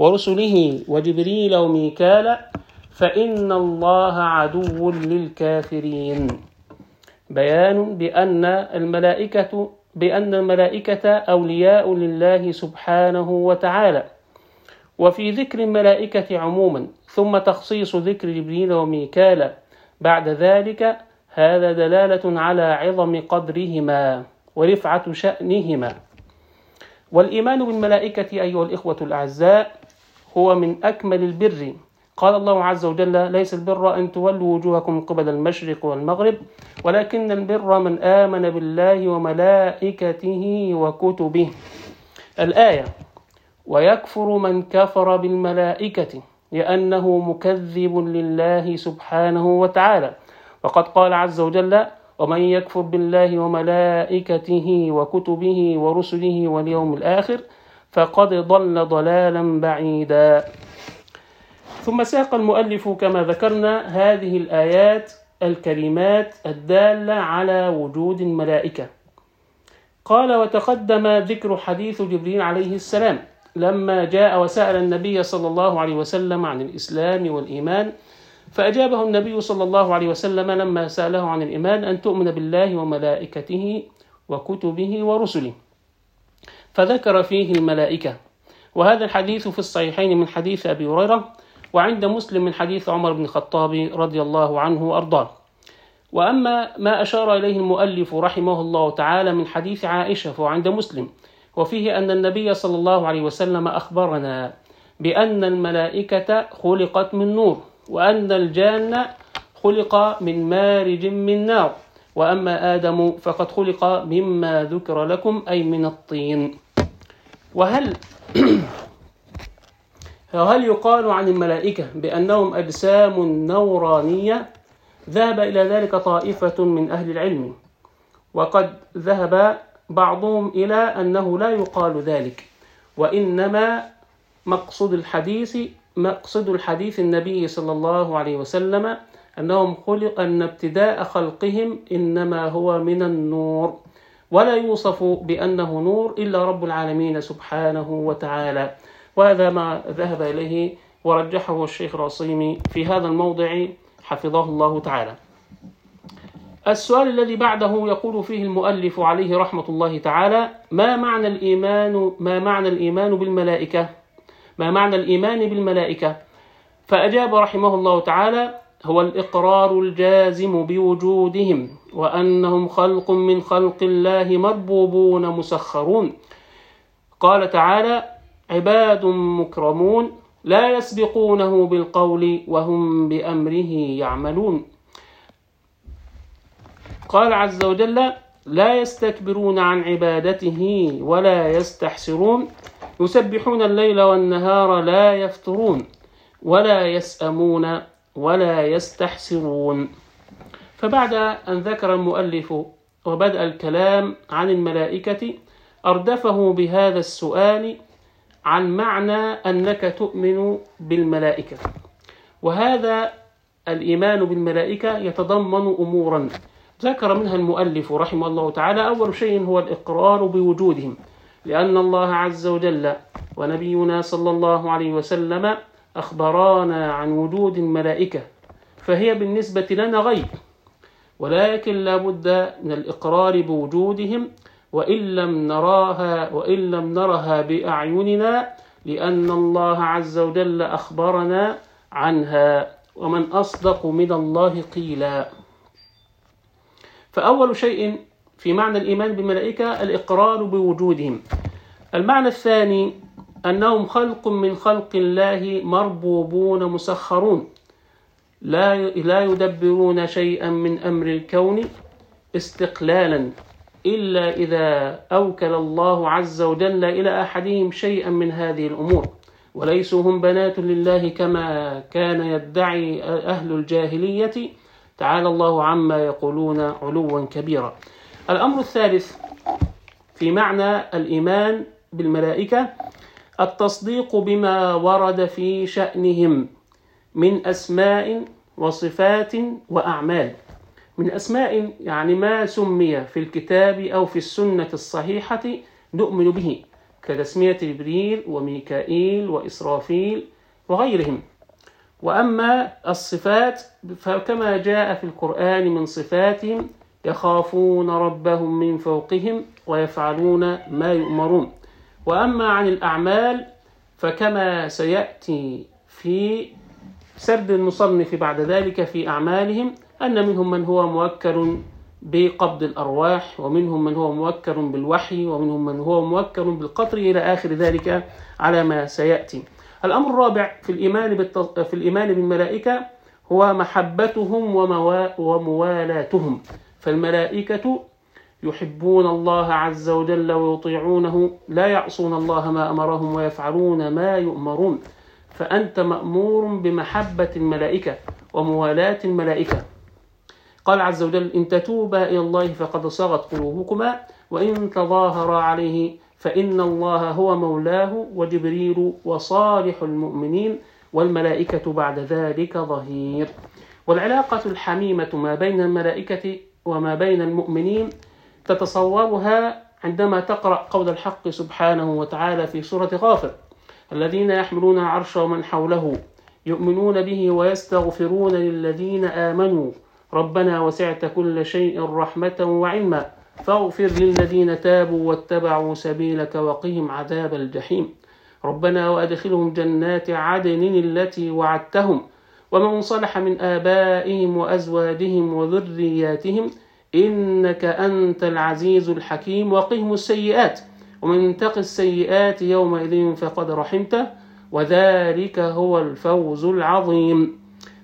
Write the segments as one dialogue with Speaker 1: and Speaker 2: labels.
Speaker 1: ورسله وجبريل وميكال فإن الله عدو للكافرين بيان بأن الملائكة بأن الملائكة أولياء لله سبحانه وتعالى وفي ذكر الملائكة عموما ثم تخصيص ذكر جبريل وميكال بعد ذلك هذا دلالة على عظم قدرهما ورفعة شأنهما والإيمان بالملائكة أيها الإخوة الأعزاء هو من أكمل البر قال الله عز وجل ليس البر أن تولوا وجوهكم قبل المشرق والمغرب ولكن البر من آمن بالله وملائكته وكتبه الآية ويكفر من كفر بالملائكة لأنه مكذب لله سبحانه وتعالى وقد قال عز وجل ومن يكفر بالله وملائكته وكتبه ورسله واليوم الآخر فقد ضل ضلالا بعيدا ثم ساق المؤلف كما ذكرنا هذه الآيات الكلمات الدالة على وجود الملائكة قال وتقدم ذكر حديث جبريل عليه السلام لما جاء وسأل النبي صلى الله عليه وسلم عن الإسلام والإيمان فأجابه النبي صلى الله عليه وسلم لما سأله عن الإيمان أن تؤمن بالله وملائكته وكتبه ورسله فذكر فيه الملائكة وهذا الحديث في الصحيحين من حديث أبي هريرة وعند مسلم من حديث عمر بن الخطاب رضي الله عنه وأرضاه وأما ما أشار إليه المؤلف رحمه الله تعالى من حديث عائشة فعند مسلم وفيه أن النبي صلى الله عليه وسلم أخبرنا بأن الملائكة خلقت من نور وأن الجان خلق من مارج من نار وأما آدم فقد خلق مما ذكر لكم أي من الطين وهل هل يقال عن الملائكة بأنهم أجسام نورانية ذهب إلى ذلك طائفة من أهل العلم وقد ذهب بعضهم إلى أنه لا يقال ذلك وإنما مقصد الحديث مقصد الحديث النبي صلى الله عليه وسلم أنهم خلق أن ابتداء خلقهم إنما هو من النور ولا يوصف بأنه نور إلا رب العالمين سبحانه وتعالى وهذا ما ذهب إليه ورجحه الشيخ العصيمي في هذا الموضع حفظه الله تعالى السؤال الذي بعده يقول فيه المؤلف عليه رحمة الله تعالى ما معنى الإيمان ما معنى الإيمان بالملائكة ما معنى الإيمان بالملائكة فأجاب رحمه الله تعالى هو الإقرار الجازم بوجودهم وأنهم خلق من خلق الله مربوبون مسخرون قال تعالى عباد مكرمون لا يسبقونه بالقول وهم بأمره يعملون قال عز وجل لا يستكبرون عن عبادته ولا يستحسرون يسبحون الليل والنهار لا يفترون ولا يسأمون ولا يستحسرون فبعد أن ذكر المؤلف وبدأ الكلام عن الملائكة أردفه بهذا السؤال عن معنى أنك تؤمن بالملائكة وهذا الإيمان بالملائكة يتضمن أمورا ذكر منها المؤلف رحمه الله تعالى أول شيء هو الإقرار بوجودهم لأن الله عز وجل ونبينا صلى الله عليه وسلم أخبرانا عن وجود الملائكة فهي بالنسبة لنا غيب ولكن لا بد من الإقرار بوجودهم وإن لم نراها وإن لم نرها بأعيننا لأن الله عز وجل أخبرنا عنها ومن أصدق من الله قيلا فأول شيء في معنى الإيمان بالملائكة الإقرار بوجودهم المعنى الثاني أنهم خلق من خلق الله مربوبون مسخرون لا لا يدبرون شيئا من أمر الكون استقلالا إلا إذا أوكل الله عز وجل إلى أحدهم شيئا من هذه الأمور وليسوا هم بنات لله كما كان يدعي أهل الجاهلية تعالى الله عما يقولون علوا كبيرا الأمر الثالث في معنى الإيمان بالملائكة التصديق بما ورد في شأنهم من أسماء وصفات وأعمال من أسماء يعني ما سمي في الكتاب أو في السنة الصحيحة نؤمن به كتسمية جبريل وميكائيل وإسرافيل وغيرهم وأما الصفات فكما جاء في القرآن من صفاتهم يخافون ربهم من فوقهم ويفعلون ما يؤمرون واما عن الاعمال فكما سياتي في سرد المصنف بعد ذلك في اعمالهم ان منهم من هو موكل بقبض الارواح ومنهم من هو موكل بالوحي ومنهم من هو موكل بالقطر الى اخر ذلك على ما سياتي الامر الرابع في الايمان في الايمان بالملائكه هو محبتهم وموالاتهم فالملائكه يحبون الله عز وجل ويطيعونه لا يعصون الله ما امرهم ويفعلون ما يؤمرون فانت مامور بمحبه الملائكه وموالاه الملائكه قال عز وجل ان تتوبا الى الله فقد صغت قلوبكما وان تظاهرا عليه فان الله هو مولاه وجبريل وصالح المؤمنين والملائكه بعد ذلك ظهير والعلاقه الحميمه ما بين الملائكه وما بين المؤمنين تتصورها عندما تقرأ قول الحق سبحانه وتعالى في سورة غافر الذين يحملون عرش ومن حوله يؤمنون به ويستغفرون للذين آمنوا ربنا وسعت كل شيء رحمة وعلما فاغفر للذين تابوا واتبعوا سبيلك وقهم عذاب الجحيم ربنا وأدخلهم جنات عدن التي وعدتهم ومن صلح من آبائهم وأزواجهم وذرياتهم إنك أنت العزيز الحكيم وقهم السيئات ومن تق السيئات يومئذ فقد رحمته وذلك هو الفوز العظيم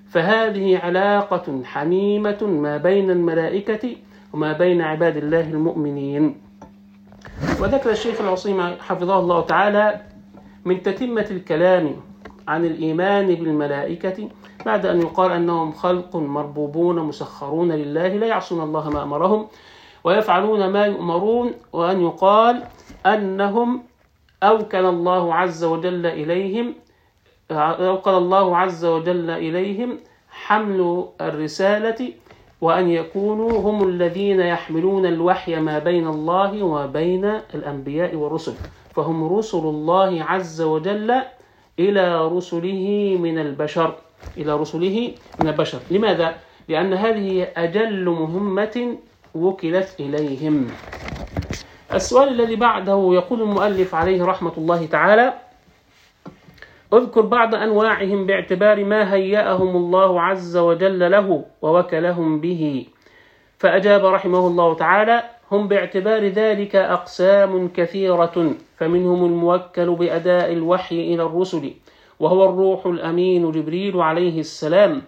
Speaker 1: فهذه علاقة حميمة ما بين الملائكة وما بين عباد الله المؤمنين وذكر الشيخ العصيم حفظه الله تعالى من تتمة الكلام عن الإيمان بالملائكة بعد أن يقال أنهم خلق مربوبون مسخرون لله لا يعصون الله ما أمرهم ويفعلون ما يؤمرون وأن يقال أنهم أوكل الله عز وجل إليهم أوكل الله عز وجل إليهم حمل الرسالة وأن يكونوا هم الذين يحملون الوحي ما بين الله وبين الأنبياء والرسل فهم رسل الله عز وجل إلى رسله من البشر إلى رسله من البشر لماذا؟ لأن هذه أجل مهمة وكلت إليهم السؤال الذي بعده يقول المؤلف عليه رحمة الله تعالى اذكر بعض أنواعهم باعتبار ما هيأهم الله عز وجل له ووكلهم به فأجاب رحمه الله تعالى هم باعتبار ذلك أقسام كثيرة فمنهم الموكل بأداء الوحي إلى الرسل وهو الروح الأمين جبريل عليه السلام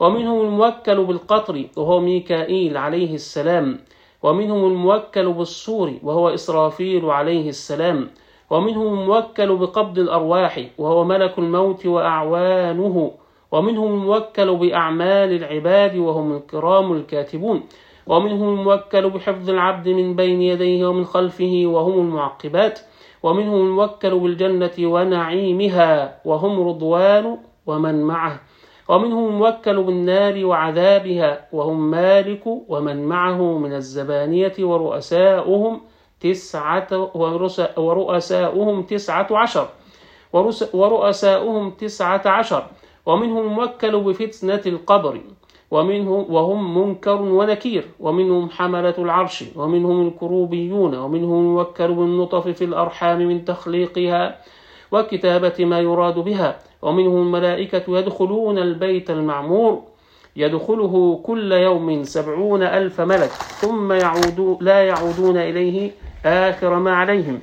Speaker 1: ومنهم الموكل بالقطر وهو ميكائيل عليه السلام ومنهم الموكل بالصور وهو إسرافيل عليه السلام ومنهم الموكل بقبض الأرواح وهو ملك الموت وأعوانه ومنهم الموكل بأعمال العباد وهم الكرام الكاتبون ومنهم الموكل بحفظ العبد من بين يديه ومن خلفه وهم المعقبات ومنهم الموكل بالجنة ونعيمها وهم رضوان ومن معه ومنهم الموكل بالنار وعذابها وهم مالك ومن معه من الزبانية ورؤساؤهم تسعة ورؤساؤهم تسعة عشر ورؤساؤهم تسعة عشر ومنهم الموكل بفتنة القبر ومنهم وهم منكر ونكير ومنهم حملة العرش ومنهم الكروبيون ومنهم الموكل بالنطف في الأرحام من تخليقها وكتابة ما يراد بها ومنهم الملائكة يدخلون البيت المعمور يدخله كل يوم سبعون ألف ملك ثم يعودوا لا يعودون إليه آخر ما عليهم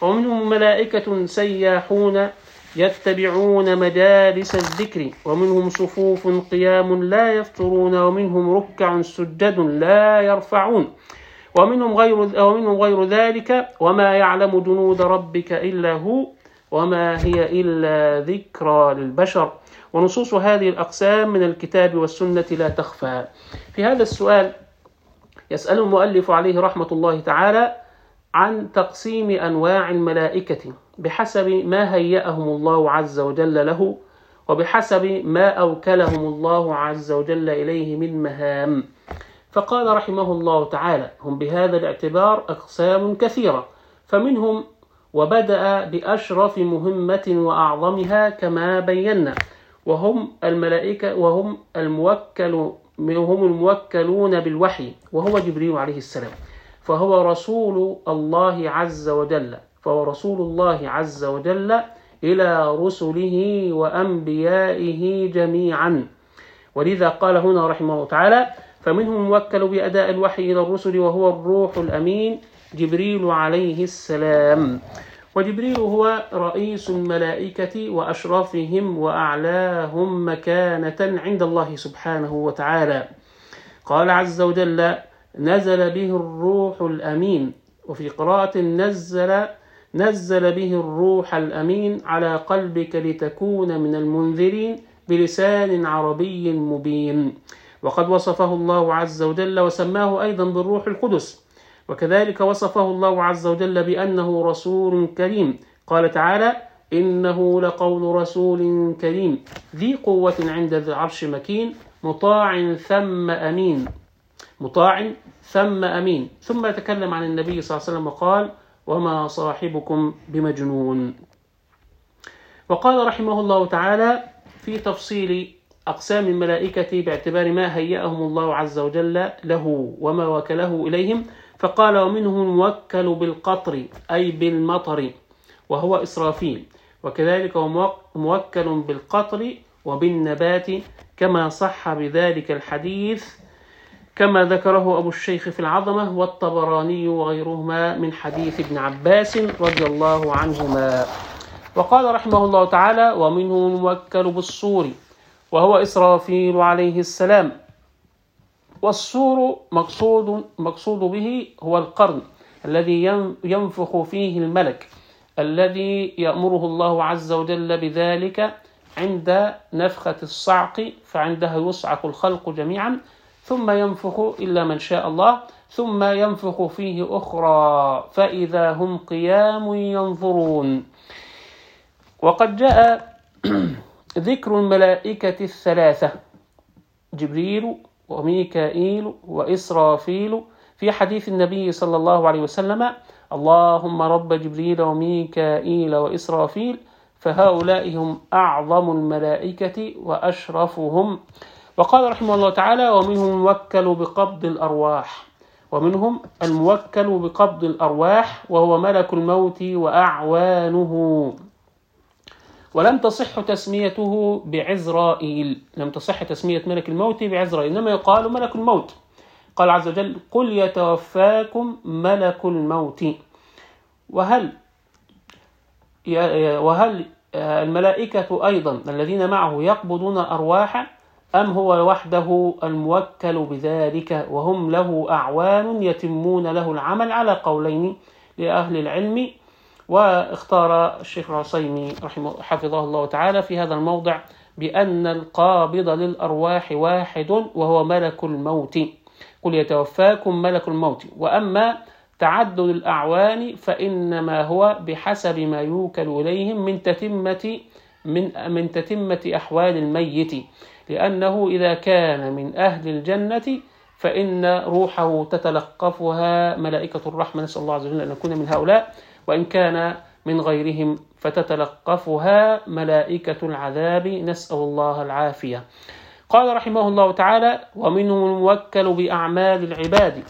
Speaker 1: ومنهم ملائكة سياحون يتبعون مجالس الذكر ومنهم صفوف قيام لا يفترون ومنهم ركع سجد لا يرفعون ومنهم غير ومنهم غير ذلك وما يعلم جنود ربك إلا هو وما هي إلا ذكرى للبشر ونصوص هذه الأقسام من الكتاب والسنة لا تخفى في هذا السؤال يسأل المؤلف عليه رحمة الله تعالى عن تقسيم أنواع الملائكة بحسب ما هيأهم الله عز وجل له وبحسب ما أوكلهم الله عز وجل إليه من مهام فقال رحمه الله تعالى هم بهذا الاعتبار أقسام كثيرة فمنهم وبدأ بأشرف مهمة وأعظمها كما بينا وهم الملائكة وهم الموكل هم الموكلون بالوحي وهو جبريل عليه السلام فهو رسول الله عز وجل فهو رسول الله عز وجل إلى رسله وأنبيائه جميعا ولذا قال هنا رحمه الله تعالى فمنهم موكل بأداء الوحي إلى الرسل وهو الروح الأمين جبريل عليه السلام وجبريل هو رئيس الملائكة وأشرفهم وأعلاهم مكانة عند الله سبحانه وتعالى قال عز وجل نزل به الروح الأمين وفي قراءة نزل نزل به الروح الأمين على قلبك لتكون من المنذرين بلسان عربي مبين وقد وصفه الله عز وجل وسماه أيضا بالروح القدس وكذلك وصفه الله عز وجل بأنه رسول كريم قال تعالى إنه لقول رسول كريم ذي قوة عند ذي العرش مكين مطاع ثم أمين مطاع ثم أمين ثم تكلم عن النبي صلى الله عليه وسلم وقال وما صاحبكم بمجنون وقال رحمه الله تعالى في تفصيل أقسام الملائكة باعتبار ما هيأهم الله عز وجل له وما وكله إليهم فقال ومنهم الموكل بالقطر أي بالمطر وهو إسرافيل وكذلك هو موكل بالقطر وبالنبات كما صح بذلك الحديث كما ذكره أبو الشيخ في العظمة والطبراني وغيرهما من حديث ابن عباس رضي الله عنهما وقال رحمه الله تعالى ومنه الموكل بالصور وهو إسرافيل عليه السلام والصور مقصود, مقصود به هو القرن الذي ينفخ فيه الملك الذي يأمره الله عز وجل بذلك عند نفخة الصعق فعندها يصعق الخلق جميعا ثم ينفخ إلا من شاء الله ثم ينفخ فيه أخرى فإذا هم قيام ينظرون وقد جاء ذكر الملائكة الثلاثة جبريل وميكائيل وإسرافيل في حديث النبي صلى الله عليه وسلم اللهم رب جبريل وميكائيل وإسرافيل فهؤلاء هم أعظم الملائكة وأشرفهم وقال رحمه الله تعالى ومنهم الموكل بقبض الأرواح ومنهم الموكل بقبض الأرواح وهو ملك الموت وأعوانه ولم تصح تسميته بعزرائيل لم تصح تسمية ملك الموت بعزرائيل إنما يقال ملك الموت قال عز وجل قل يتوفاكم ملك الموت وهل وهل الملائكة أيضا الذين معه يقبضون الأرواح أم هو وحده الموكل بذلك وهم له أعوان يتمون له العمل على قولين لأهل العلم واختار الشيخ العصيمي رحمه حفظه الله تعالى في هذا الموضع بأن القابض للأرواح واحد وهو ملك الموت قل يتوفاكم ملك الموت وأما تعدد الأعوان فإنما هو بحسب ما يوكل إليهم من تتمة من من تتمة أحوال الميت لأنه إذا كان من أهل الجنة فإن روحه تتلقفها ملائكة الرحمة نسأل الله عز وجل أن نكون من هؤلاء وإن كان من غيرهم فتتلقفها ملائكة العذاب نسأل الله العافية قال رحمه الله تعالى ومنهم الموكل بأعمال العباد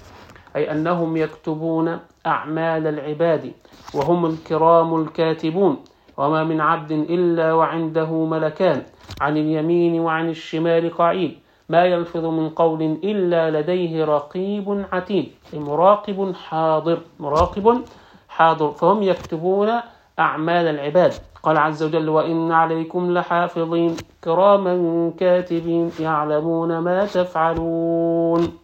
Speaker 1: أي أنهم يكتبون أعمال العباد وهم الكرام الكاتبون وما من عبد إلا وعنده ملكان عن اليمين وعن الشمال قعيد ما يلفظ من قول إلا لديه رقيب عتيد مراقب حاضر مراقب حاضر فهم يكتبون أعمال العباد قال عز وجل وإن عليكم لحافظين كراما كاتبين يعلمون ما تفعلون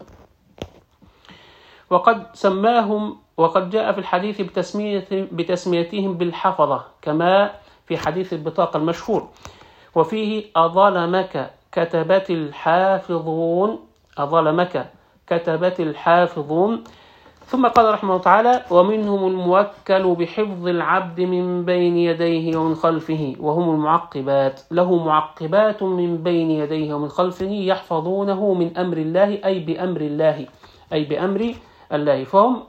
Speaker 1: وقد سماهم وقد جاء في الحديث بتسمية بتسميتهم بالحفظة كما في حديث البطاقة المشهور وفيه أظلمك كتبت الحافظون أظلمك كتبت الحافظون ثم قال رحمه الله تعالى ومنهم الموكل بحفظ العبد من بين يديه ومن خلفه وهم المعقبات له معقبات من بين يديه ومن خلفه يحفظونه من أمر الله أي بأمر الله أي بأمر الله فهم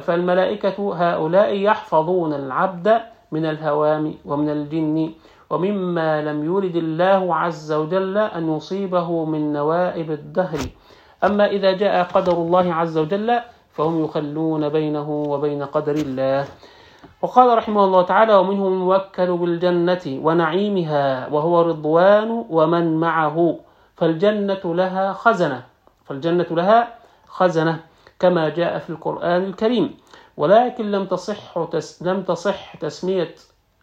Speaker 1: فالملائكة هؤلاء يحفظون العبد من الهوام ومن الجن ومما لم يرد الله عز وجل أن يصيبه من نوائب الدهر أما إذا جاء قدر الله عز وجل فهم يخلون بينه وبين قدر الله وقال رحمه الله تعالى ومنهم الموكل بالجنة ونعيمها وهو رضوان ومن معه فالجنة لها خزنة فالجنة لها خزنة كما جاء في القرآن الكريم ولكن لم تصح تس لم تصح تسمية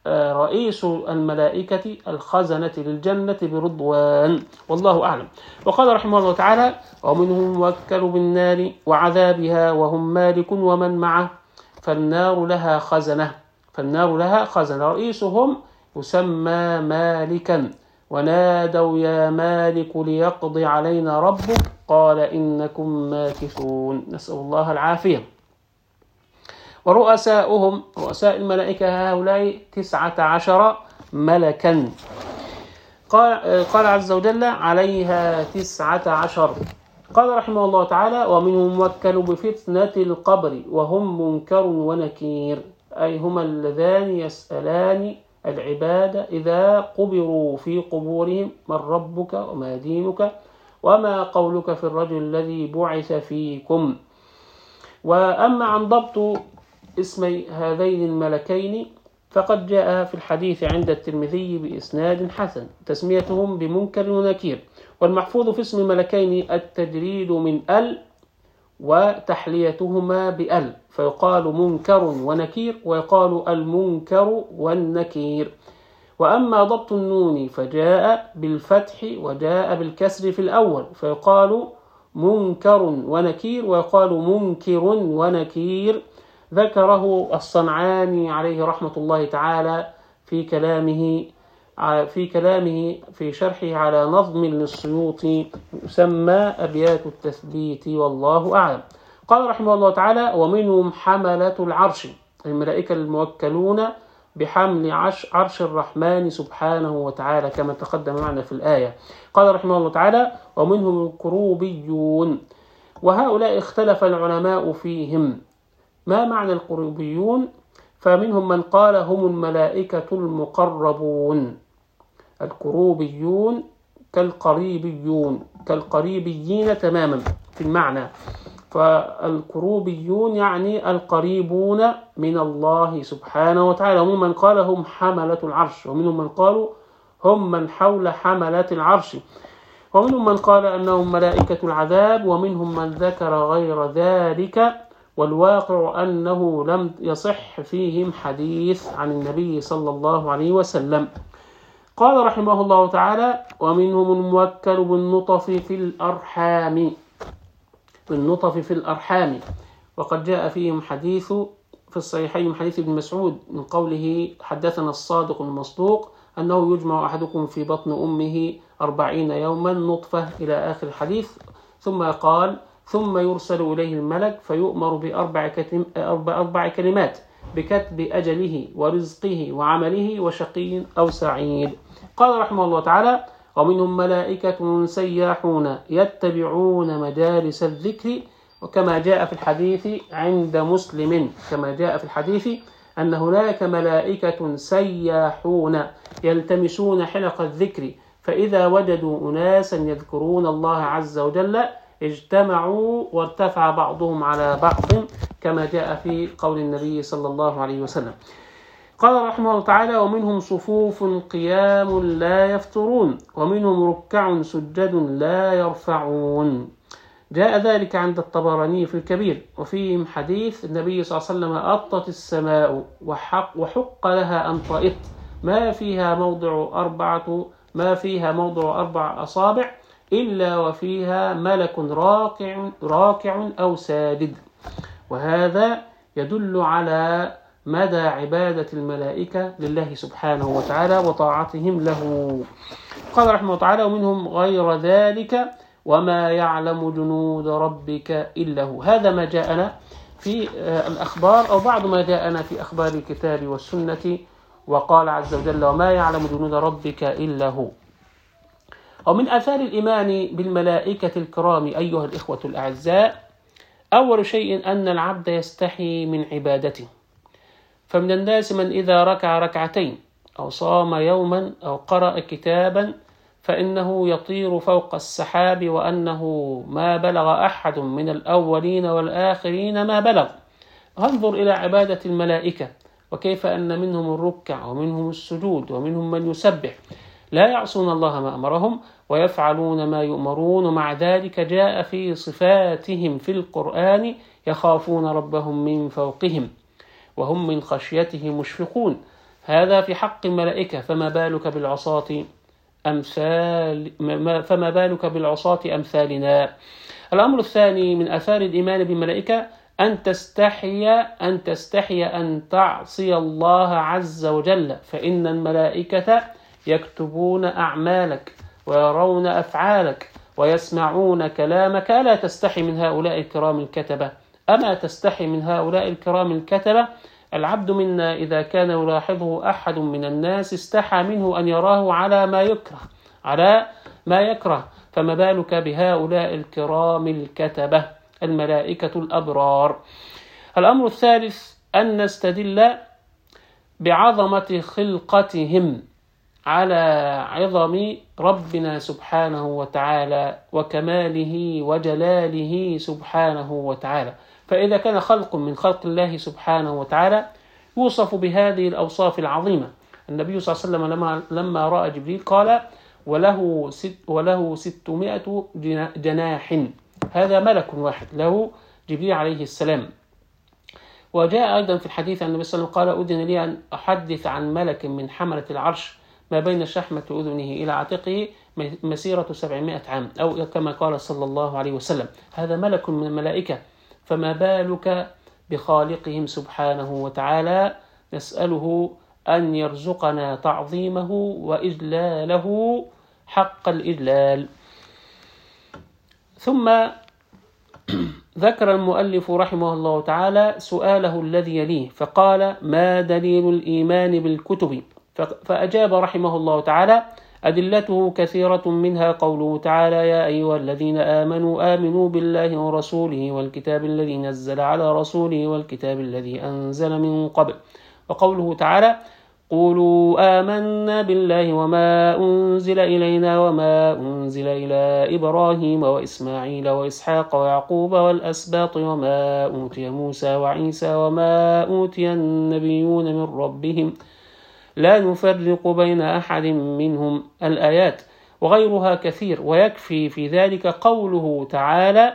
Speaker 1: آه، رئيس الملائكة الخزنة للجنة برضوان والله أعلم وقال رحمه الله تعالى ومنهم موكل بالنار وعذابها وهم مالك ومن معه فالنار لها خزنة فالنار لها خزنة رئيسهم يسمى مالكا ونادوا يا مالك ليقض علينا ربك قال إنكم ماكثون نسأل الله العافية ورؤساؤهم رؤساء الملائكة هؤلاء تسعة عشر ملكا قال, قال عز وجل عليها تسعة عشر قال رحمه الله تعالى ومنهم موكل بفتنة القبر وهم منكر ونكير أي هما اللذان يسألان العباد إذا قبروا في قبورهم من ربك وما دينك وما قولك في الرجل الذي بعث فيكم وأما عن ضبط اسمي هذين الملكين فقد جاء في الحديث عند الترمذي بإسناد حسن تسميتهم بمنكر ونكير والمحفوظ في اسم الملكين التجريد من ال وتحليتهما بال فيقال منكر ونكير ويقال المنكر والنكير واما ضبط النون فجاء بالفتح وجاء بالكسر في الاول فيقال منكر ونكير ويقال منكر ونكير ذكره الصنعاني عليه رحمه الله تعالى في كلامه في كلامه في شرحه على نظم للسيوطي يسمى أبيات التثبيت والله أعلم قال رحمه الله تعالى ومنهم حملة العرش الملائكة الموكلون بحمل عرش, عرش الرحمن سبحانه وتعالى كما تقدم معنا في الآية قال رحمه الله تعالى ومنهم الكروبيون وهؤلاء اختلف العلماء فيهم ما معنى القروبيون فمنهم من قال هم الملائكة المقربون الكروبيون كالقريبيون كالقريبيين تماما في المعنى فالكروبيون يعني القريبون من الله سبحانه وتعالى ومنهم من قال هم حملة العرش ومنهم من قالوا هم من حول حملة العرش ومنهم من قال أنهم ملائكة العذاب ومنهم من ذكر غير ذلك والواقع أنه لم يصح فيهم حديث عن النبي صلى الله عليه وسلم قال رحمه الله تعالى ومنهم الموكل بالنطف في الأرحام بالنطف في الأرحام وقد جاء فيهم حديث في الصحيحين من حديث ابن مسعود من قوله حدثنا الصادق المصدوق أنه يجمع أحدكم في بطن أمه أربعين يوما نطفة إلى آخر الحديث ثم قال ثم يرسل إليه الملك فيؤمر بأربع كتم أربع, أربع كلمات بكتب أجله ورزقه وعمله وشقي أو سعيد قال رحمه الله تعالى ومنهم ملائكة سياحون يتبعون مجالس الذكر وكما جاء في الحديث عند مسلم كما جاء في الحديث أن هناك ملائكة سياحون يلتمسون حلق الذكر فإذا وجدوا أناسا يذكرون الله عز وجل اجتمعوا وارتفع بعضهم على بعض كما جاء في قول النبي صلى الله عليه وسلم قال رحمه الله تعالى ومنهم صفوف قيام لا يفترون ومنهم ركع سجد لا يرفعون جاء ذلك عند الطبراني في الكبير وفيهم حديث النبي صلى الله عليه وسلم أطت السماء وحق, وحق لها أن طئت ما فيها موضع أربعة ما فيها موضع أربع أصابع إلا وفيها ملك راكع راكع أو ساجد وهذا يدل على مدى عبادة الملائكة لله سبحانه وتعالى وطاعتهم له قال رحمه الله تعالى ومنهم غير ذلك وما يعلم جنود ربك إلا هو هذا ما جاءنا في آه، الأخبار أو بعض ما جاءنا في أخبار الكتاب والسنة وقال عز وجل وما يعلم جنود ربك إلا هو أو من آثار الإيمان بالملائكة الكرام أيها الإخوة الأعزاء أول شيء أن العبد يستحي من عبادته فمن الناس من إذا ركع ركعتين أو صام يوما أو قرأ كتابا فإنه يطير فوق السحاب وأنه ما بلغ أحد من الأولين والآخرين ما بلغ انظر إلى عبادة الملائكة وكيف أن منهم الركع ومنهم السجود ومنهم من يسبح لا يعصون الله ما أمرهم ويفعلون ما يؤمرون ومع ذلك جاء في صفاتهم في القرآن يخافون ربهم من فوقهم وهم من خشيته مشفقون هذا في حق الملائكة فما بالك بالعصاة أمثال فما بالك بالعصاة أمثالنا الأمر الثاني من آثار الإيمان بالملائكة أن تستحي أن تستحي أن تعصي الله عز وجل فإن الملائكة يكتبون أعمالك ويرون أفعالك ويسمعون كلامك ألا تستحي من هؤلاء الكرام الكتبة أما تستحي من هؤلاء الكرام الكتبة العبد منا إذا كان يلاحظه أحد من الناس استحى منه أن يراه على ما يكره على ما يكره فما بالك بهؤلاء الكرام الكتبة الملائكة الأبرار الأمر الثالث أن نستدل بعظمة خلقتهم على عظم ربنا سبحانه وتعالى وكماله وجلاله سبحانه وتعالى فإذا كان خلق من خلق الله سبحانه وتعالى يوصف بهذه الأوصاف العظيمة النبي صلى الله عليه وسلم لما, لما رأى جبريل قال وله ست وله 600 جناح هذا ملك واحد له جبريل عليه السلام وجاء أيضا في الحديث أن النبي صلى الله عليه وسلم قال أذن لي أن أحدث عن ملك من حملة العرش ما بين شحمة أذنه إلى عاتقه مسيرة 700 عام أو كما قال صلى الله عليه وسلم هذا ملك من الملائكة فما بالك بخالقهم سبحانه وتعالى نسأله أن يرزقنا تعظيمه وإجلاله حق الإجلال ثم ذكر المؤلف رحمه الله تعالى سؤاله الذي يليه فقال ما دليل الإيمان بالكتب فأجاب رحمه الله تعالى أدلته كثيرة منها قوله تعالى يا أيها الذين آمنوا آمنوا بالله ورسوله والكتاب الذي نزل على رسوله والكتاب الذي أنزل من قبل وقوله تعالى قولوا آمنا بالله وما أنزل إلينا وما أنزل إلى إبراهيم وإسماعيل وإسحاق ويعقوب والأسباط وما أوتي موسى وعيسى وما أوتي النبيون من ربهم ۖ لا نفرق بين أحد منهم الآيات وغيرها كثير ويكفي في ذلك قوله تعالى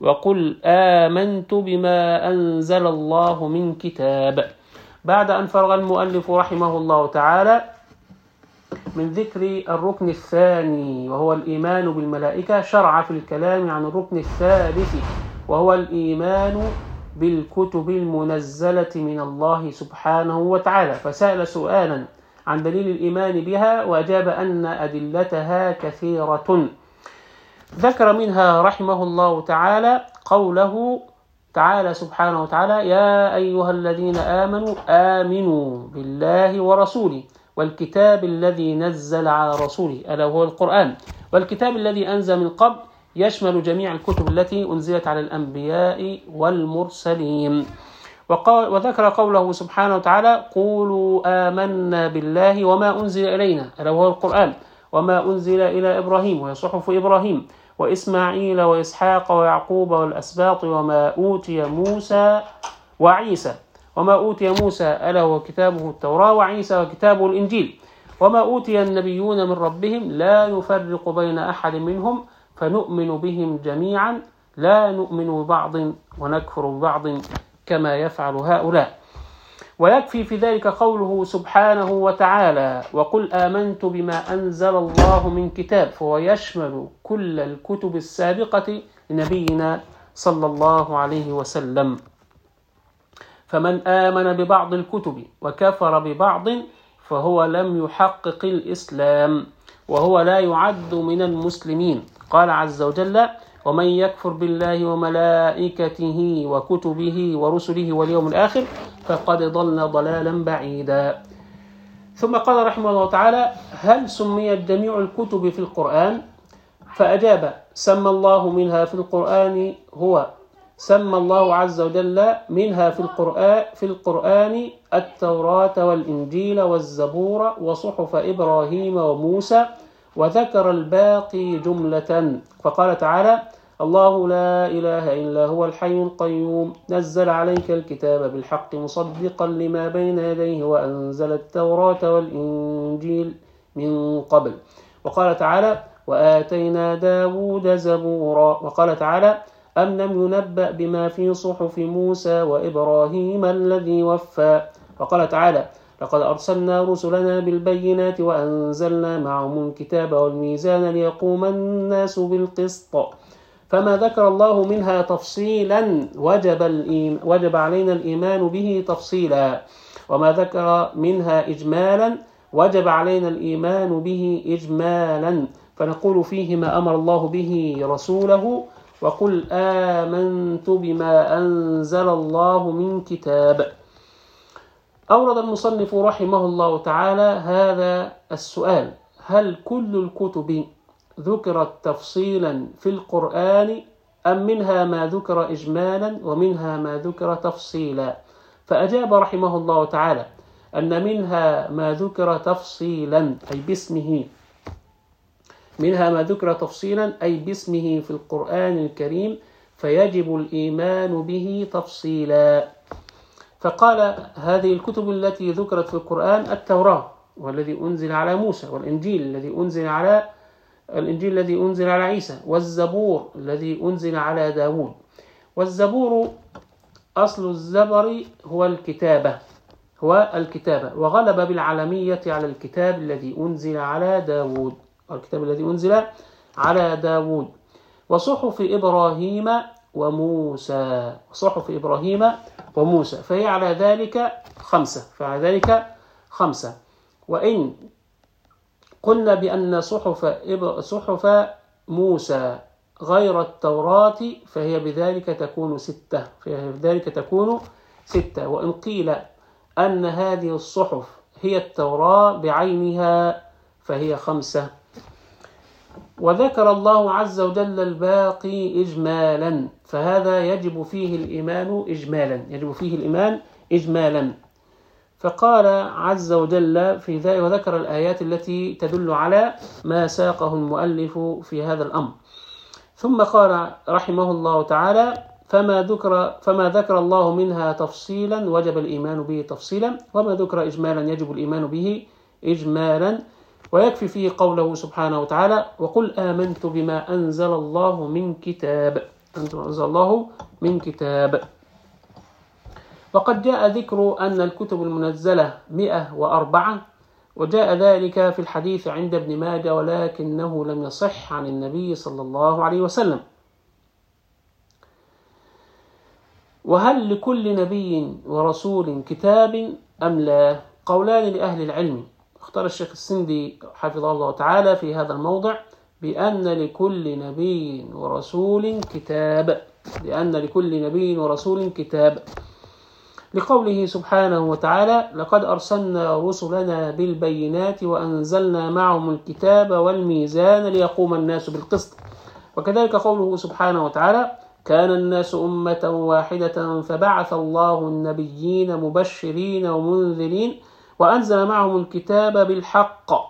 Speaker 1: وقل آمنت بما أنزل الله من كتاب بعد أن فرغ المؤلف رحمه الله تعالى من ذكر الركن الثاني وهو الإيمان بالملائكة شرع في الكلام عن الركن الثالث وهو الإيمان بالكتب المنزلة من الله سبحانه وتعالى فسأل سؤالا عن دليل الإيمان بها وأجاب أن أدلتها كثيرة ذكر منها رحمه الله تعالى قوله تعالى سبحانه وتعالى يا أيها الذين آمنوا آمنوا بالله ورسوله والكتاب الذي نزل على رسوله ألا هو القرآن والكتاب الذي أنزل من قبل يشمل جميع الكتب التي أنزلت على الأنبياء والمرسلين وذكر قوله سبحانه وتعالى قولوا آمنا بالله وما أنزل إلينا ألا وهو القرآن وما أنزل إلى إبراهيم وهي صحف إبراهيم وإسماعيل وإسحاق ويعقوب والأسباط وما أوتي موسى وعيسى وما أوتي موسى ألا هو كتابه التوراة وعيسى وكتابه الإنجيل وما أوتي النبيون من ربهم لا يفرق بين أحد منهم فنؤمن بهم جميعا لا نؤمن ببعض ونكفر ببعض كما يفعل هؤلاء ويكفي في ذلك قوله سبحانه وتعالى وقل امنت بما انزل الله من كتاب فهو يشمل كل الكتب السابقه لنبينا صلى الله عليه وسلم فمن امن ببعض الكتب وكفر ببعض فهو لم يحقق الاسلام وهو لا يعد من المسلمين قال عز وجل ومن يكفر بالله وملائكته وكتبه ورسله واليوم الآخر فقد ضل ضلالا بعيدا ثم قال رحمه الله تعالى هل سميت جميع الكتب في القرآن فأجاب سمى الله منها في القرآن هو سمى الله عز وجل منها في القرآن في القرآن التوراة والإنجيل والزبور وصحف إبراهيم وموسى وذكر الباقي جملة فقال تعالى الله لا إله إلا هو الحي القيوم نزل عليك الكتاب بالحق مصدقا لما بين يديه وأنزل التوراة والإنجيل من قبل وقال تعالى وآتينا داود زبورا وقال تعالى أم لم ينبأ بما في صحف موسى وإبراهيم الذي وفى وقال تعالى لقد أرسلنا رسلنا بالبينات وأنزلنا معهم الكتاب والميزان ليقوم الناس بالقسط فما ذكر الله منها تفصيلا وجب, وجب علينا الإيمان به تفصيلا وما ذكر منها إجمالا وجب علينا الإيمان به إجمالا فنقول فيه ما أمر الله به رسوله وقل آمنت بما أنزل الله من كتاب أورد المصنف رحمه الله تعالى هذا السؤال هل كل الكتب ذكرت تفصيلا في القرآن أم منها ما ذكر إجمالا ومنها ما ذكر تفصيلا فأجاب رحمه الله تعالى أن منها ما ذكر تفصيلا أي باسمه منها ما ذكر تفصيلا أي باسمه في القرآن الكريم فيجب الإيمان به تفصيلا فقال هذه الكتب التي ذكرت في القرآن التوراة والذي أنزل على موسى والإنجيل الذي أنزل على الإنجيل الذي أنزل على عيسى والزبور الذي أنزل على داود والزبور أصل الزبر هو الكتابة هو الكتابة وغلب بالعالمية على الكتاب الذي أنزل على داود الكتاب الذي أنزل على داود وصحف إبراهيم وموسى صحف إبراهيم وموسى فهي على ذلك خمسة فعلى ذلك خمسة وإن قلنا بأن صحف صحف موسى غير التوراة فهي بذلك تكون ستة فهي بذلك تكون ستة وإن قيل أن هذه الصحف هي التوراة بعينها فهي خمسة وذكر الله عز وجل الباقي إجمالا فهذا يجب فيه الإيمان إجمالا يجب فيه الإيمان إجمالا فقال عز وجل في ذلك وذكر الآيات التي تدل على ما ساقه المؤلف في هذا الأمر ثم قال رحمه الله تعالى فما ذكر فما ذكر الله منها تفصيلا وجب الإيمان به تفصيلا وما ذكر إجمالا يجب الإيمان به إجمالا ويكفي فيه قوله سبحانه وتعالى وقل آمنت بما أنزل الله من كتاب أنزل الله من كتاب وقد جاء ذكر أن الكتب المنزلة 104 وجاء ذلك في الحديث عند ابن ماجه ولكنه لم يصح عن النبي صلى الله عليه وسلم وهل لكل نبي ورسول كتاب أم لا قولان لأهل العلم اختار الشيخ السندي حفظه الله تعالى في هذا الموضع بأن لكل نبي ورسول كتاب لأن لكل نبي ورسول كتاب لقوله سبحانه وتعالى لقد أرسلنا رسلنا بالبينات وأنزلنا معهم الكتاب والميزان ليقوم الناس بالقسط وكذلك قوله سبحانه وتعالى كان الناس أمة واحدة فبعث الله النبيين مبشرين ومنذرين وأنزل معهم الكتاب بالحق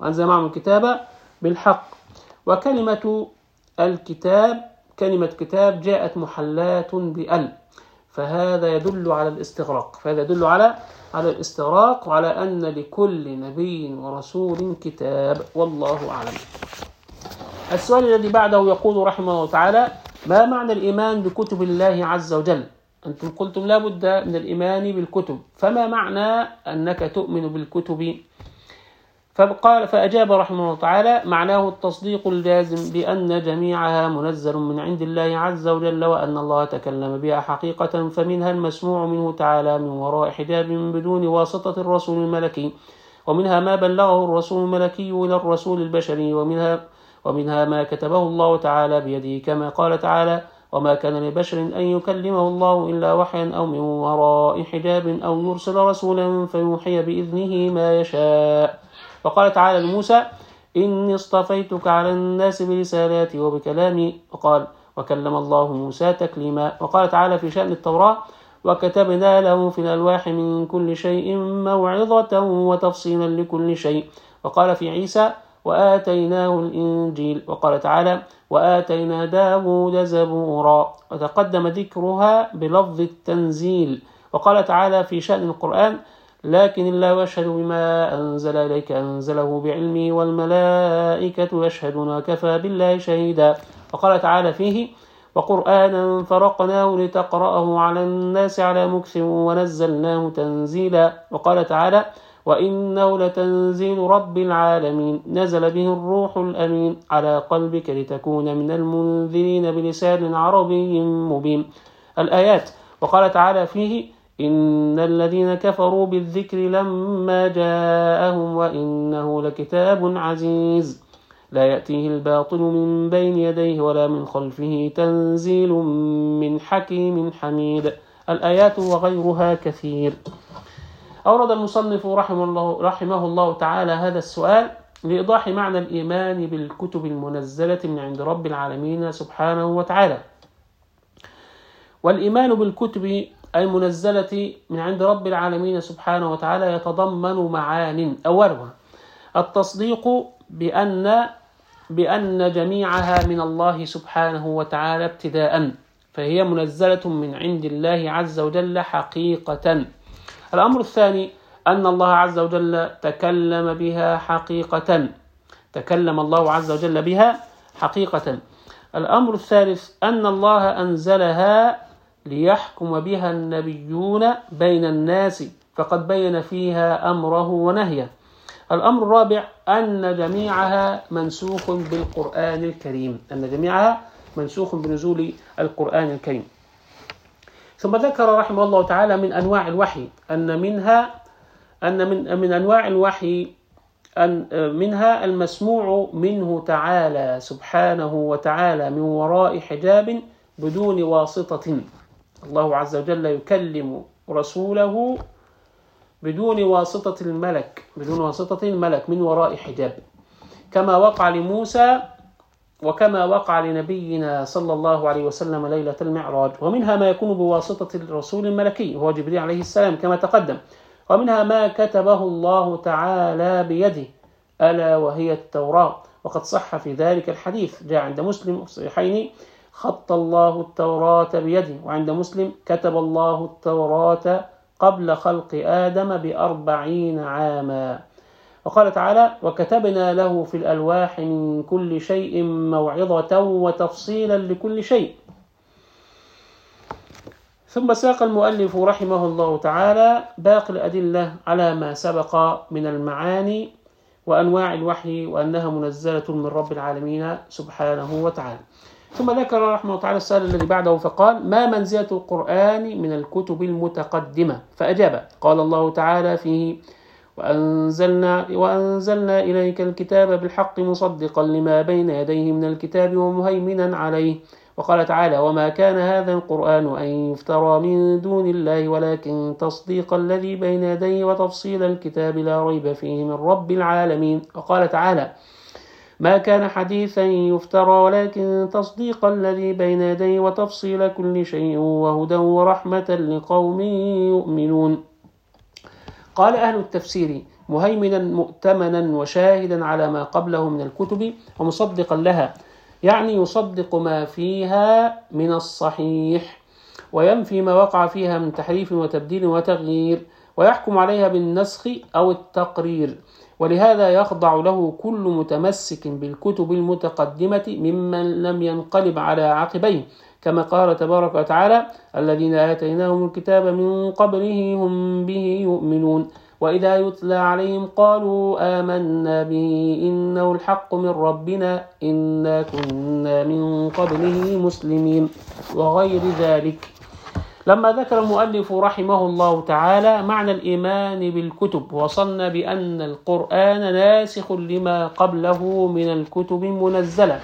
Speaker 1: وأنزل معهم الكتاب بالحق وكلمة الكتاب كلمة كتاب جاءت محلاة بأل فهذا يدل على الاستغراق فهذا يدل على على الاستغراق وعلى أن لكل نبي ورسول كتاب والله أعلم السؤال الذي بعده يقول رحمه الله تعالى ما معنى الإيمان بكتب الله عز وجل أنتم قلتم لا بد من الإيمان بالكتب فما معنى أنك تؤمن بالكتب فقال فأجاب رحمه الله تعالى معناه التصديق الجازم بأن جميعها منزل من عند الله عز وجل وأن الله تكلم بها حقيقة فمنها المسموع منه تعالى من وراء حجاب بدون واسطة الرسول الملكي ومنها ما بلغه الرسول الملكي إلى الرسول البشري ومنها ومنها ما كتبه الله تعالى بيده كما قال تعالى وما كان لبشر أن يكلمه الله إلا وحيا أو من وراء حجاب أو يرسل رسولا فيوحي بإذنه ما يشاء وقال تعالى لموسى إني اصطفيتك على الناس برسالاتي وبكلامي وقال وكلم الله موسى تكليما وقال تعالى في شأن التوراة وكتبنا له في الألواح من كل شيء موعظة وتفصيلا لكل شيء وقال في عيسى وآتيناه الإنجيل وقال تعالى وآتينا داود زبورا وتقدم ذكرها بلفظ التنزيل وقال تعالى في شأن القرآن لكن الله يشهد بما أنزل إليك أنزله بعلمه والملائكة يشهدون وكفى بالله شهيدا وقال تعالى فيه وقرآنا فرقناه لتقرأه على الناس على مكث ونزلناه تنزيلا وقال تعالى وإنه لتنزيل رب العالمين نزل به الروح الأمين على قلبك لتكون من المنذرين بلسان عربي مبين الآيات وقال تعالى فيه إن الذين كفروا بالذكر لما جاءهم وإنه لكتاب عزيز لا يأتيه الباطل من بين يديه ولا من خلفه تنزيل من حكيم حميد الآيات وغيرها كثير أورد المصنف رحمه الله, رحمه الله تعالى هذا السؤال لإيضاح معنى الإيمان بالكتب المنزلة من عند رب العالمين سبحانه وتعالى والإيمان بالكتب المنزلة من عند رب العالمين سبحانه وتعالى يتضمن معان أولها التصديق بأن بأن جميعها من الله سبحانه وتعالى ابتداء فهي منزلة من عند الله عز وجل حقيقة الأمر الثاني أن الله عز وجل تكلم بها حقيقة تكلم الله عز وجل بها حقيقة الأمر الثالث أن الله أنزلها ليحكم بها النبيون بين الناس فقد بين فيها أمره ونهيه الأمر الرابع أن جميعها منسوخ بالقرآن الكريم أن جميعها منسوخ بنزول القرآن الكريم ثم ذكر رحمه الله تعالى من أنواع الوحي أن منها أن من من أنواع الوحي أن منها المسموع منه تعالى سبحانه وتعالى من وراء حجاب بدون واسطة الله عز وجل يكلم رسوله بدون واسطة الملك بدون واسطة الملك من وراء حجاب كما وقع لموسى وكما وقع لنبينا صلى الله عليه وسلم ليلة المعراج ومنها ما يكون بواسطة الرسول الملكي وهو جبريل عليه السلام كما تقدم ومنها ما كتبه الله تعالى بيده ألا وهي التوراة وقد صح في ذلك الحديث جاء عند مسلم في الصحيحين خط الله التوراة بيده وعند مسلم كتب الله التوراة قبل خلق آدم بأربعين عاما وقال تعالى وكتبنا له في الألواح من كل شيء موعظة وتفصيلا لكل شيء ثم ساق المؤلف رحمه الله تعالى باقي الأدلة على ما سبق من المعاني وأنواع الوحي وأنها منزلة من رب العالمين سبحانه وتعالى ثم ذكر رحمه الله تعالى السؤال الذي بعده فقال ما منزلة القرآن من الكتب المتقدمة فأجاب قال الله تعالى فيه وأنزلنا, وأنزلنا إليك الكتاب بالحق مصدقا لما بين يديه من الكتاب ومهيمنا عليه وقال تعالى وما كان هذا القرآن أن يفترى من دون الله ولكن تصديق الذي بين يديه وتفصيل الكتاب لا ريب فيه من رب العالمين وقال تعالى ما كان حديثا يفترى ولكن تصديق الذي بين يديه وتفصيل كل شيء وهدى ورحمة لقوم يؤمنون قال أهل التفسير مهيمنا مؤتمنا وشاهدا على ما قبله من الكتب ومصدقا لها يعني يصدق ما فيها من الصحيح وينفي ما وقع فيها من تحريف وتبديل وتغيير ويحكم عليها بالنسخ أو التقرير ولهذا يخضع له كل متمسك بالكتب المتقدمة ممن لم ينقلب على عقبيه كما قال تبارك وتعالى الذين آتيناهم الكتاب من قبله هم به يؤمنون وإذا يتلى عليهم قالوا آمنا به إنه الحق من ربنا إنا كنا من قبله مسلمين وغير ذلك لما ذكر المؤلف رحمه الله تعالى معنى الإيمان بالكتب وصلنا بأن القرآن ناسخ لما قبله من الكتب المنزلة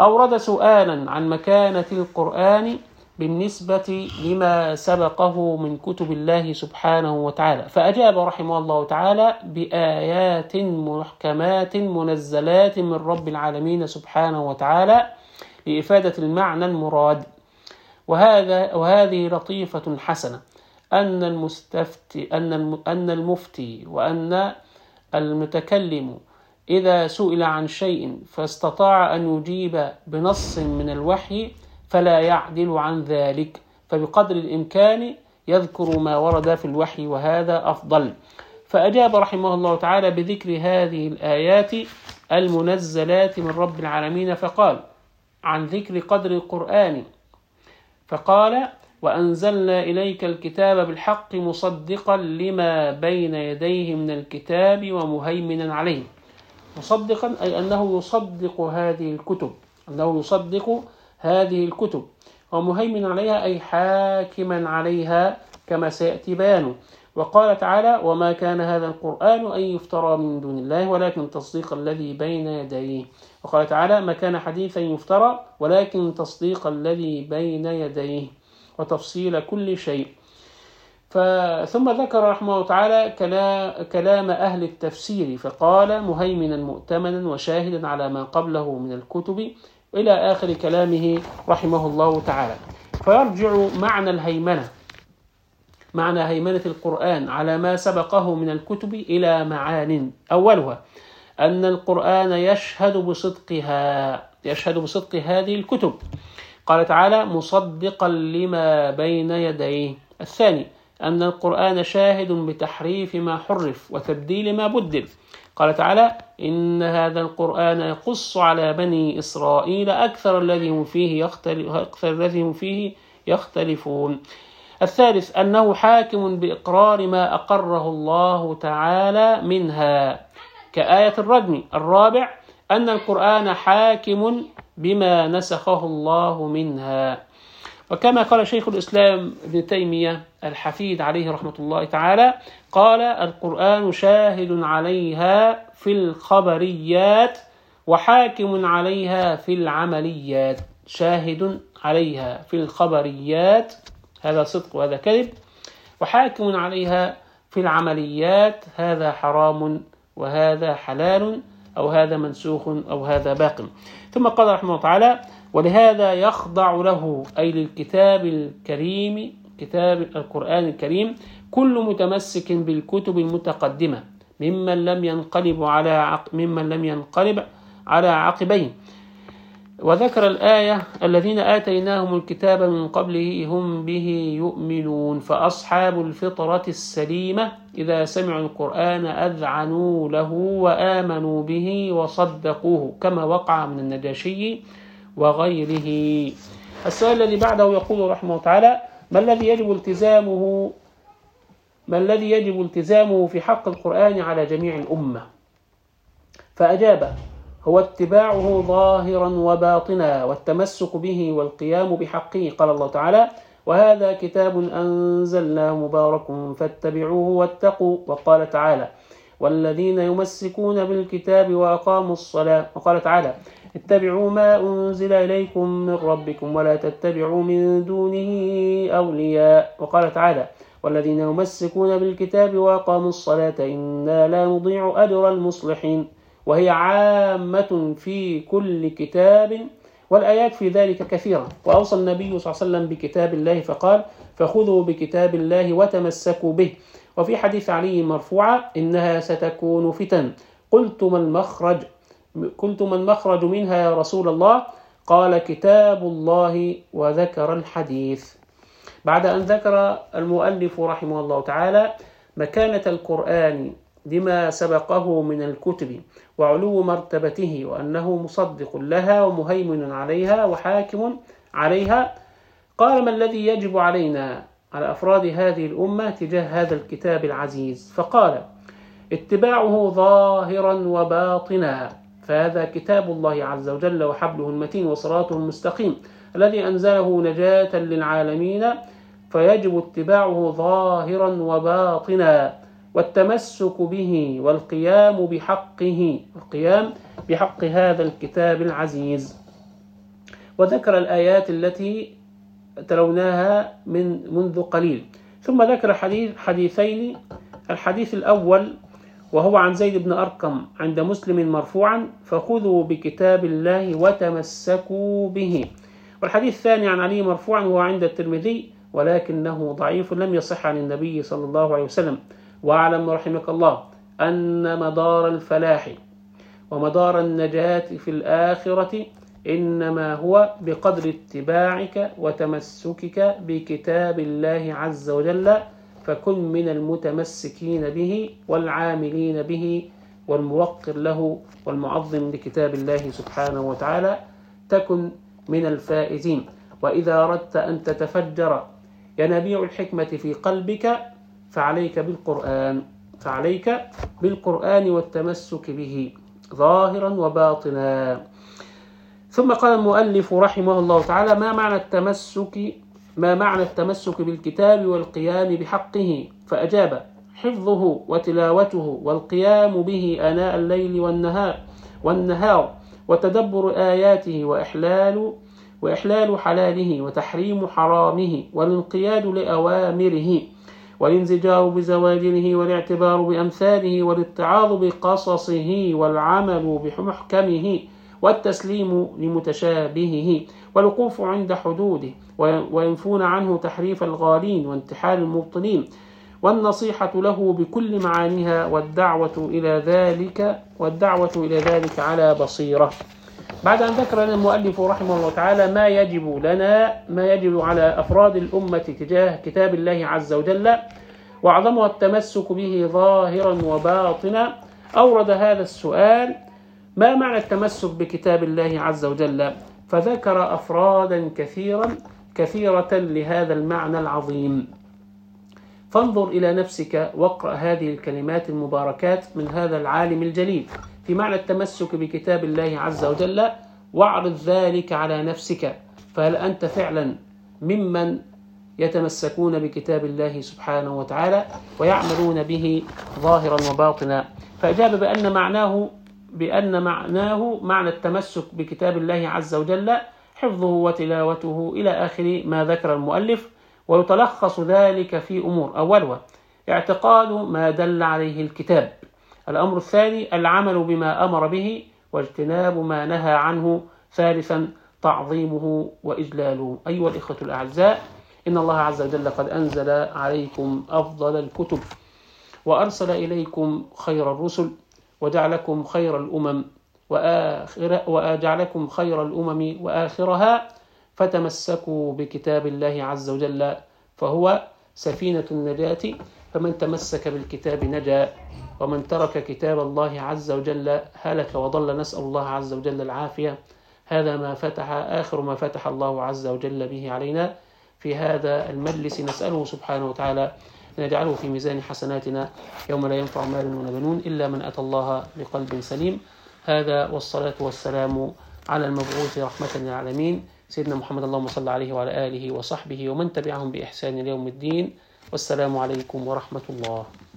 Speaker 1: أورد سؤالا عن مكانة القرآن بالنسبة لما سبقه من كتب الله سبحانه وتعالى فأجاب رحمه الله تعالى بآيات محكمات منزلات من رب العالمين سبحانه وتعالى لإفادة المعنى المراد وهذا وهذه لطيفة حسنة أن المستفتي أن أن المفتي وأن المتكلم إذا سئل عن شيء فاستطاع أن يجيب بنص من الوحي فلا يعدل عن ذلك فبقدر الإمكان يذكر ما ورد في الوحي وهذا أفضل فأجاب رحمه الله تعالى بذكر هذه الآيات المنزلات من رب العالمين فقال عن ذكر قدر القرآن فقال وأنزلنا إليك الكتاب بالحق مصدقا لما بين يديه من الكتاب ومهيمنا عليه مصدقا أي أنه يصدق هذه الكتب أنه يصدق هذه الكتب ومهيمن عليها أي حاكما عليها كما سيأتي بيانه وقال تعالى وما كان هذا القرآن أن يفترى من دون الله ولكن تصديق الذي بين يديه وقال تعالى ما كان حديثا يفترى ولكن تصديق الذي بين يديه وتفصيل كل شيء فثم ذكر رحمه الله تعالى كلام أهل التفسير فقال مهيمنا مؤتمنا وشاهدا على ما قبله من الكتب إلى آخر كلامه رحمه الله تعالى فيرجع معنى الهيمنة معنى هيمنة القرآن على ما سبقه من الكتب إلى معان أولها أن القرآن يشهد بصدقها يشهد بصدق هذه الكتب قال تعالى مصدقا لما بين يديه الثاني أن القرآن شاهد بتحريف ما حرف وتبديل ما بدل قال تعالى إن هذا القرآن يقص على بني إسرائيل أكثر الذي هم فيه يختلف أكثر الذي هم فيه يختلفون الثالث أنه حاكم بإقرار ما أقره الله تعالى منها كآية الرجم الرابع أن القرآن حاكم بما نسخه الله منها وكما قال شيخ الإسلام ابن تيمية الحفيد عليه رحمة الله تعالى قال القرآن شاهد عليها في الخبريات وحاكم عليها في العمليات شاهد عليها في الخبريات هذا صدق وهذا كذب وحاكم عليها في العمليات هذا حرام وهذا حلال أو هذا منسوخ أو هذا باق ثم قال رحمه الله تعالى ولهذا يخضع له أي للكتاب الكريم كتاب القرآن الكريم كل متمسك بالكتب المتقدمة ممن لم ينقلب على عق... ممن لم ينقلب على عقبين وذكر الآية الذين آتيناهم الكتاب من قبله هم به يؤمنون فأصحاب الفطرة السليمة إذا سمعوا القرآن أذعنوا له وآمنوا به وصدقوه كما وقع من النجاشي وغيره السؤال الذي بعده يقول رحمه تعالى ما الذي يجب التزامه ما الذي يجب التزامه في حق القرآن على جميع الأمة فأجاب هو اتباعه ظاهرا وباطنا والتمسك به والقيام بحقه قال الله تعالى وهذا كتاب أنزلناه مبارك فاتبعوه واتقوا وقال تعالى والذين يمسكون بالكتاب وأقاموا الصلاة وقال تعالى اتبعوا ما أنزل إليكم من ربكم ولا تتبعوا من دونه أولياء وقال تعالى والذين يمسكون بالكتاب وأقاموا الصلاة إنا لا نضيع أجر المصلحين وهي عامة في كل كتاب والآيات في ذلك كثيرة وأوصى النبي صلى الله عليه وسلم بكتاب الله فقال فخذوا بكتاب الله وتمسكوا به وفي حديث علي مرفوعة إنها ستكون فتن قلت ما المخرج قلت من مخرج منها يا رسول الله قال كتاب الله وذكر الحديث بعد أن ذكر المؤلف رحمه الله تعالى مكانة القرآن لما سبقه من الكتب وعلو مرتبته وأنه مصدق لها ومهيمن عليها وحاكم عليها قال ما الذي يجب علينا على أفراد هذه الأمة تجاه هذا الكتاب العزيز فقال اتباعه ظاهرا وباطنا فهذا كتاب الله عز وجل وحبله المتين وصراطه المستقيم الذي أنزله نجاة للعالمين فيجب اتباعه ظاهرا وباطنا والتمسك به والقيام بحقه القيام بحق هذا الكتاب العزيز وذكر الآيات التي تلوناها من منذ قليل ثم ذكر حديث حديثين الحديث الأول وهو عن زيد بن أرقم عند مسلم مرفوعا فخذوا بكتاب الله وتمسكوا به والحديث الثاني عن علي مرفوعا هو عند الترمذي ولكنه ضعيف لم يصح عن النبي صلى الله عليه وسلم واعلم رحمك الله أن مدار الفلاح ومدار النجاة في الآخرة إنما هو بقدر اتباعك وتمسكك بكتاب الله عز وجل فكن من المتمسكين به والعاملين به والموقر له والمعظم لكتاب الله سبحانه وتعالى تكن من الفائزين وإذا أردت أن تتفجر ينابيع الحكمة في قلبك فعليك بالقرآن فعليك بالقرآن والتمسك به ظاهرا وباطنا ثم قال المؤلف رحمه الله تعالى ما معنى التمسك ما معنى التمسك بالكتاب والقيام بحقه فأجاب حفظه وتلاوته والقيام به آناء الليل والنهار والنهار وتدبر آياته وإحلال وإحلال حلاله وتحريم حرامه والانقياد لأوامره والانزجار بزواجره والاعتبار بأمثاله والاتعاظ بقصصه والعمل بمحكمه والتسليم لمتشابهه والوقوف عند حدوده وينفون عنه تحريف الغالين وانتحال المبطلين والنصيحة له بكل معانيها والدعوة إلى ذلك والدعوة إلى ذلك على بصيرة بعد أن ذكر لنا المؤلف رحمه الله تعالى ما يجب لنا ما يجب على أفراد الأمة تجاه كتاب الله عز وجل وأعظمها التمسك به ظاهرا وباطنا أورد هذا السؤال ما معنى التمسك بكتاب الله عز وجل فذكر أفرادا كثيرا كثيرة لهذا المعنى العظيم فانظر إلى نفسك واقرأ هذه الكلمات المباركات من هذا العالم الجليل في معنى التمسك بكتاب الله عز وجل واعرض ذلك على نفسك فهل أنت فعلا ممن يتمسكون بكتاب الله سبحانه وتعالى ويعملون به ظاهرا وباطنا فأجاب بأن معناه بأن معناه معنى التمسك بكتاب الله عز وجل حفظه وتلاوته إلى آخر ما ذكر المؤلف ويتلخص ذلك في أمور أولها اعتقاد ما دل عليه الكتاب الأمر الثاني العمل بما أمر به واجتناب ما نهى عنه ثالثا تعظيمه وإجلاله أيها الإخوة الأعزاء إن الله عز وجل قد أنزل عليكم أفضل الكتب وأرسل إليكم خير الرسل وجعلكم خير الأمم وآخر وأجعلكم خير الأمم وآخرها فتمسكوا بكتاب الله عز وجل فهو سفينة النجاة فمن تمسك بالكتاب نجا ومن ترك كتاب الله عز وجل هلك وضل نسأل الله عز وجل العافية هذا ما فتح آخر ما فتح الله عز وجل به علينا في هذا المجلس نسأله سبحانه وتعالى لنجعله في ميزان حسناتنا يوم لا ينفع مال ولا بنون إلا من أتى الله بقلب سليم هذا والصلاة والسلام على المبعوث رحمة للعالمين سيدنا محمد اللهم صل عليه وعلى آله وصحبه ومن تبعهم بإحسان يوم الدين والسلام عليكم ورحمة الله